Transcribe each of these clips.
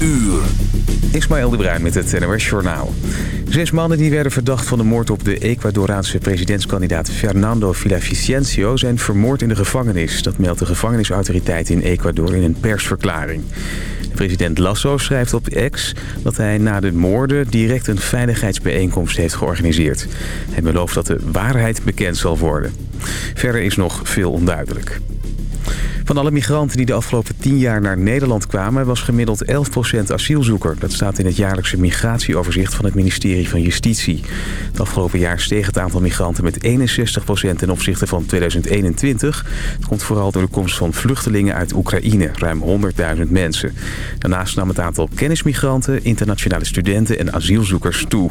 uur. Ismaël de Bruin met het NOS Journaal. Zes mannen die werden verdacht van de moord op de Ecuadoraanse presidentskandidaat Fernando Villavicencio zijn vermoord in de gevangenis. Dat meldt de gevangenisautoriteit in Ecuador in een persverklaring. President Lasso schrijft op X dat hij na de moorden direct een veiligheidsbijeenkomst heeft georganiseerd. Hij belooft dat de waarheid bekend zal worden. Verder is nog veel onduidelijk. Van alle migranten die de afgelopen 10 jaar naar Nederland kwamen... was gemiddeld 11% asielzoeker. Dat staat in het jaarlijkse migratieoverzicht van het ministerie van Justitie. Het afgelopen jaar steeg het aantal migranten met 61% ten opzichte van 2021. Het komt vooral door de komst van vluchtelingen uit Oekraïne, ruim 100.000 mensen. Daarnaast nam het aantal kennismigranten, internationale studenten en asielzoekers toe.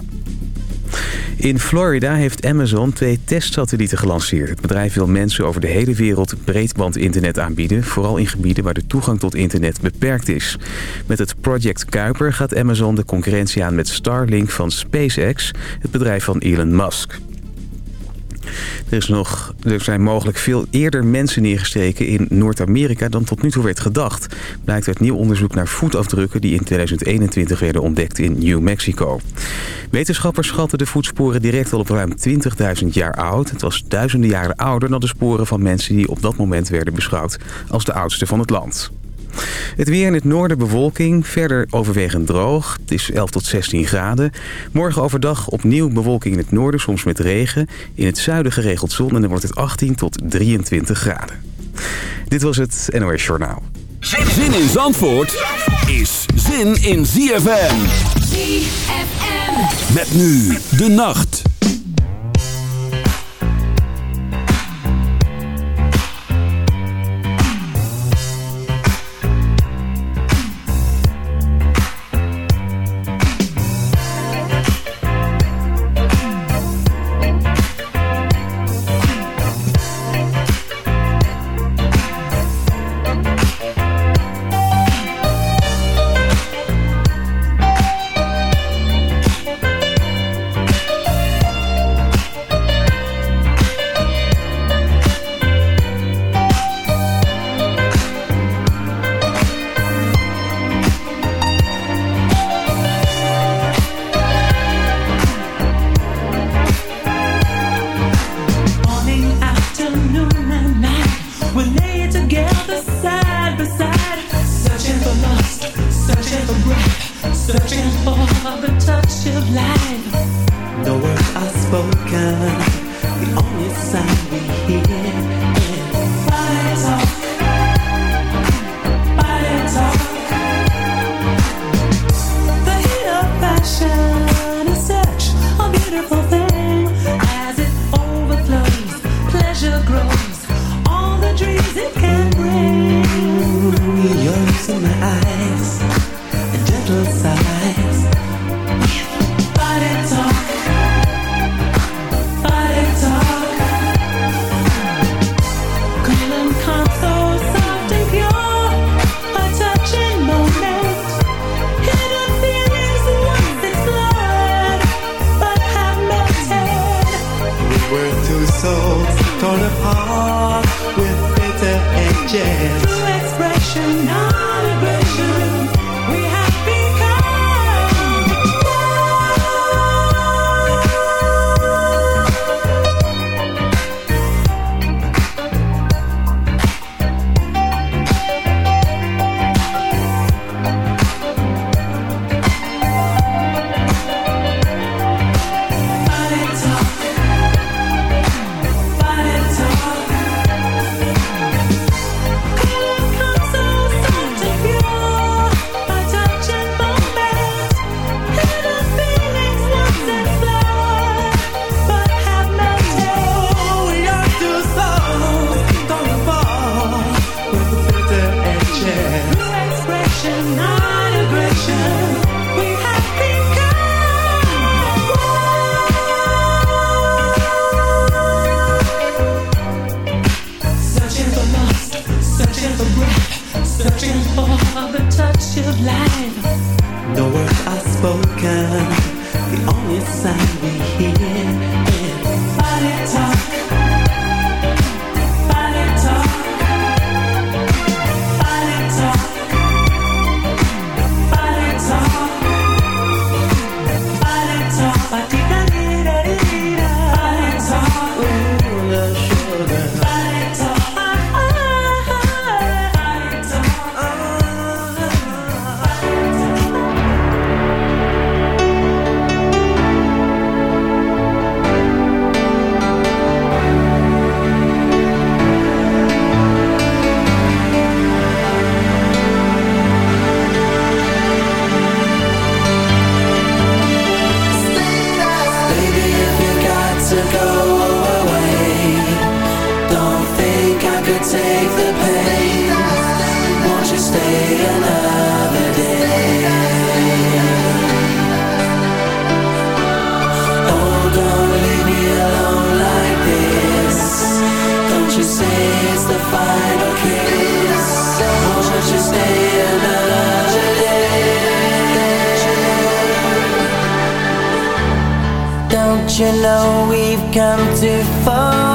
In Florida heeft Amazon twee testsatellieten gelanceerd. Het bedrijf wil mensen over de hele wereld breedbandinternet aanbieden... vooral in gebieden waar de toegang tot internet beperkt is. Met het Project Kuiper gaat Amazon de concurrentie aan met Starlink van SpaceX... het bedrijf van Elon Musk. Er, is nog, er zijn mogelijk veel eerder mensen neergestreken in Noord-Amerika dan tot nu toe werd gedacht. Blijkt uit nieuw onderzoek naar voetafdrukken die in 2021 werden ontdekt in New Mexico. Wetenschappers schatten de voetsporen direct al op ruim 20.000 jaar oud. Het was duizenden jaren ouder dan de sporen van mensen die op dat moment werden beschouwd als de oudste van het land. Het weer in het noorden bewolking, verder overwegend droog. Het is 11 tot 16 graden. Morgen overdag opnieuw bewolking in het noorden, soms met regen. In het zuiden geregeld zon en dan wordt het 18 tot 23 graden. Dit was het NOS Journaal. Zin in Zandvoort is zin in ZFM. ZFM. Met nu de nacht. take the pain. Won't you stay another day? Oh, don't leave me alone like this. Don't you say it's the final kiss? Won't you stay another day? Don't you know we've come too far?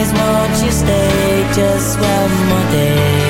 Please won't you stay just one more day?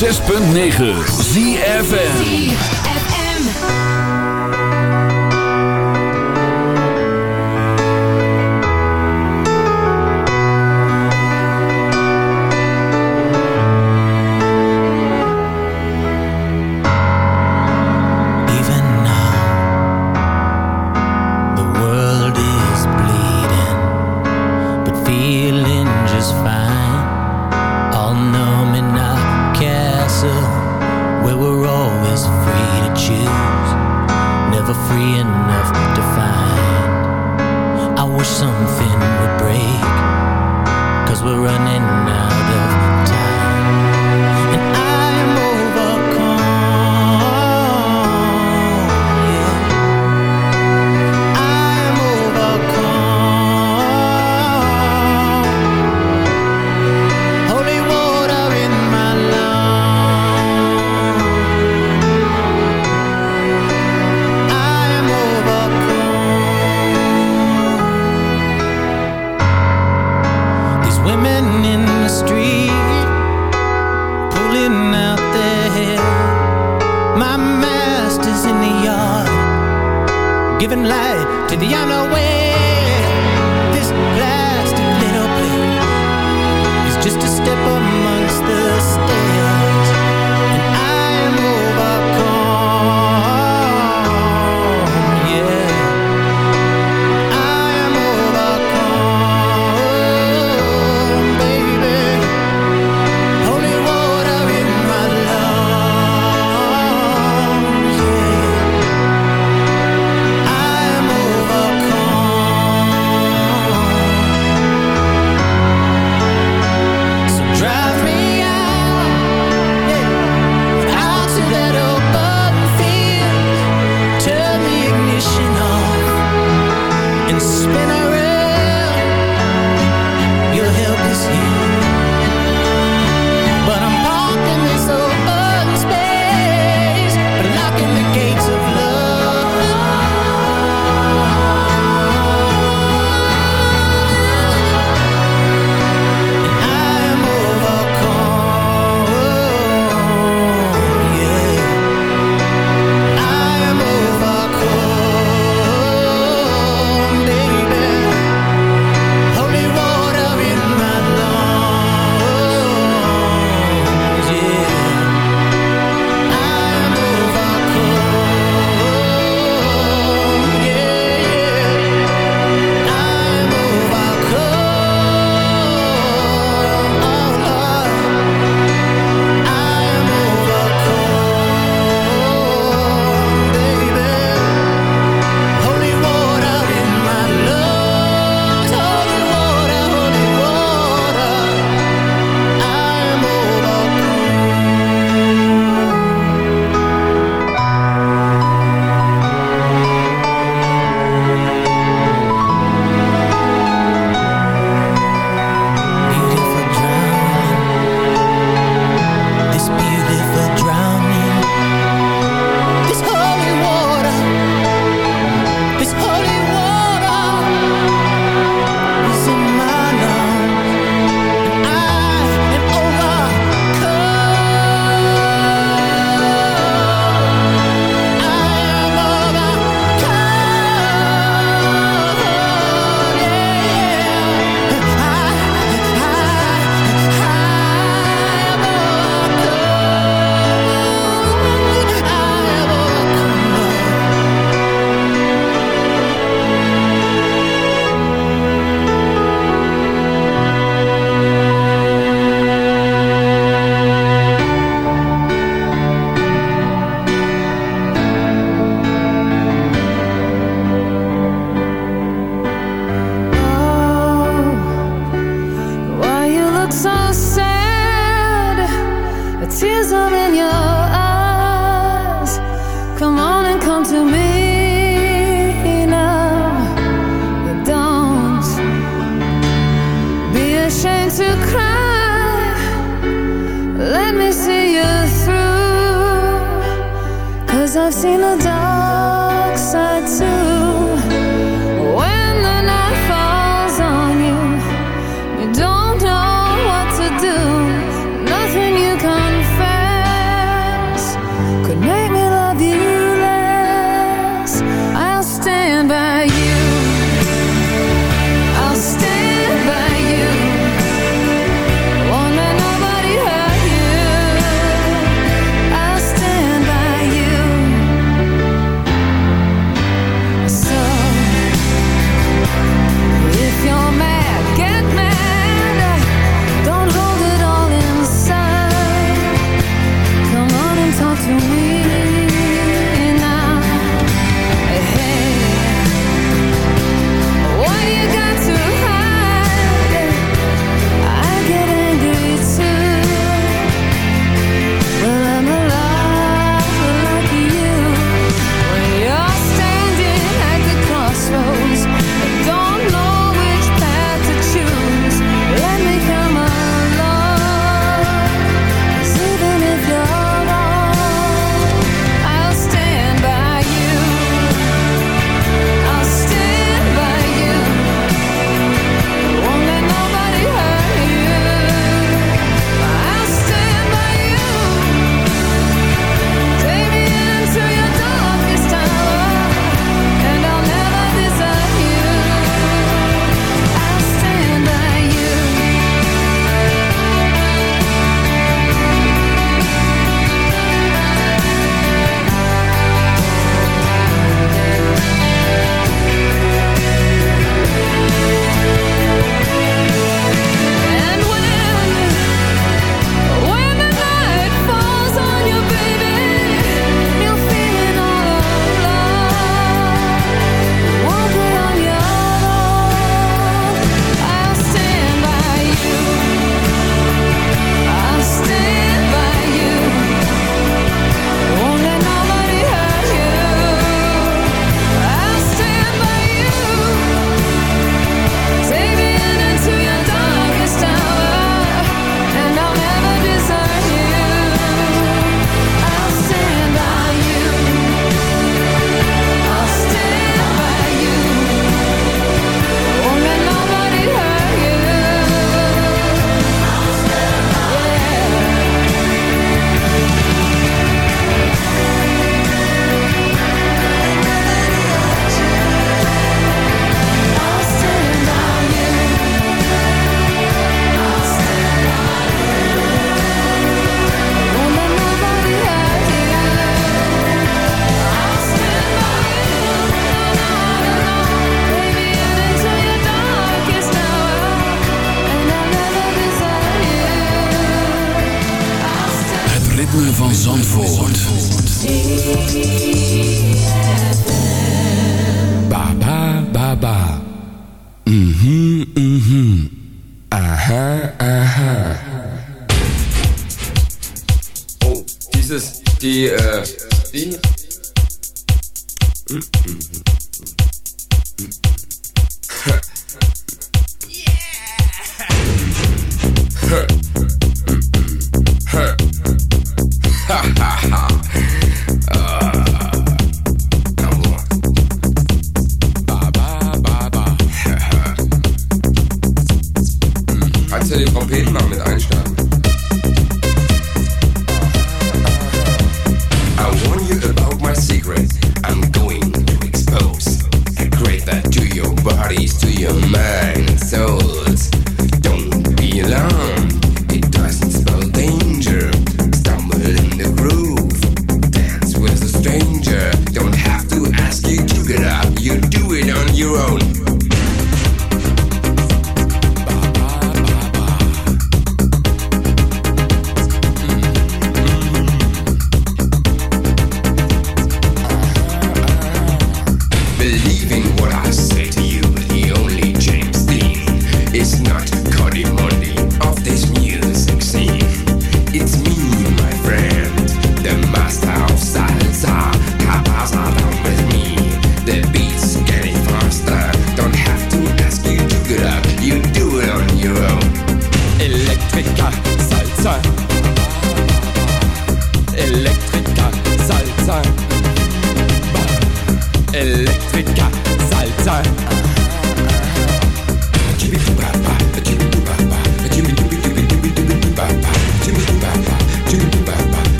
106.9 ZFN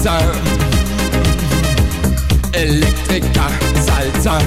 salsa. Electrica salsa.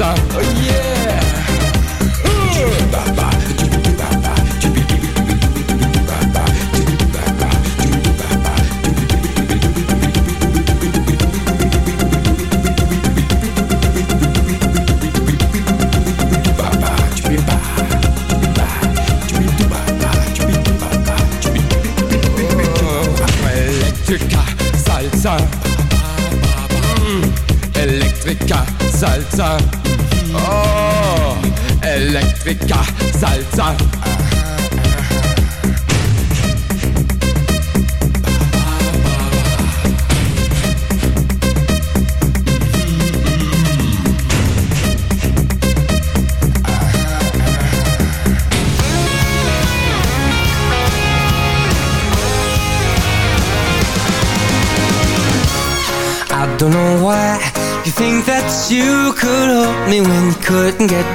Salsa, oh yeah.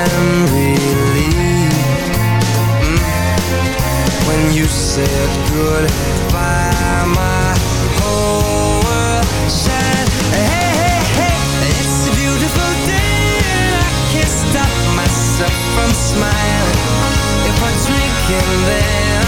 I'm relieved mm. when you said goodbye my whole world shined hey hey hey it's a beautiful day and I can't stop myself from smiling if I drink and then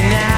now.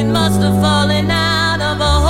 It must have fallen out of a hole.